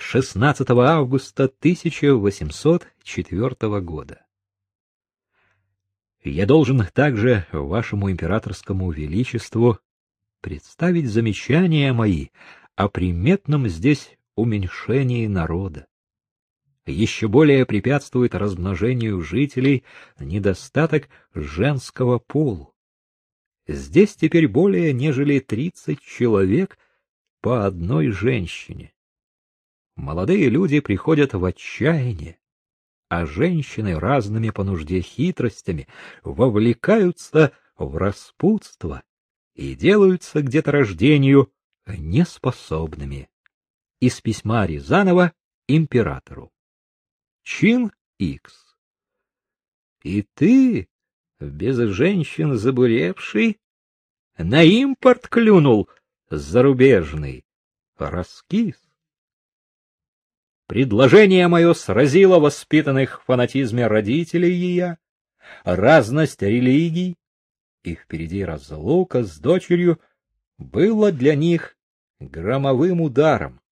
16 августа 1804 года. Я должен также вашему императорскому величеству представить замечания мои о приметном здесь уменьшении народа. Еще более препятствует размножению жителей недостаток женского полу. Здесь теперь более нежели тридцать человек по одной женщине. Молодые люди приходят в отчаяние, а женщины разными по нужде хитростями вовлекаются в распутство и делаются где-то рождению неспособными. Из письма Рязанова императору. Чин Икс. И ты, без женщин забуревший, на импорт клюнул зарубежный, раскис. Предложение мое сразило воспитанных в фанатизме родителей ее, разность религий, и впереди разлука с дочерью было для них громовым ударом.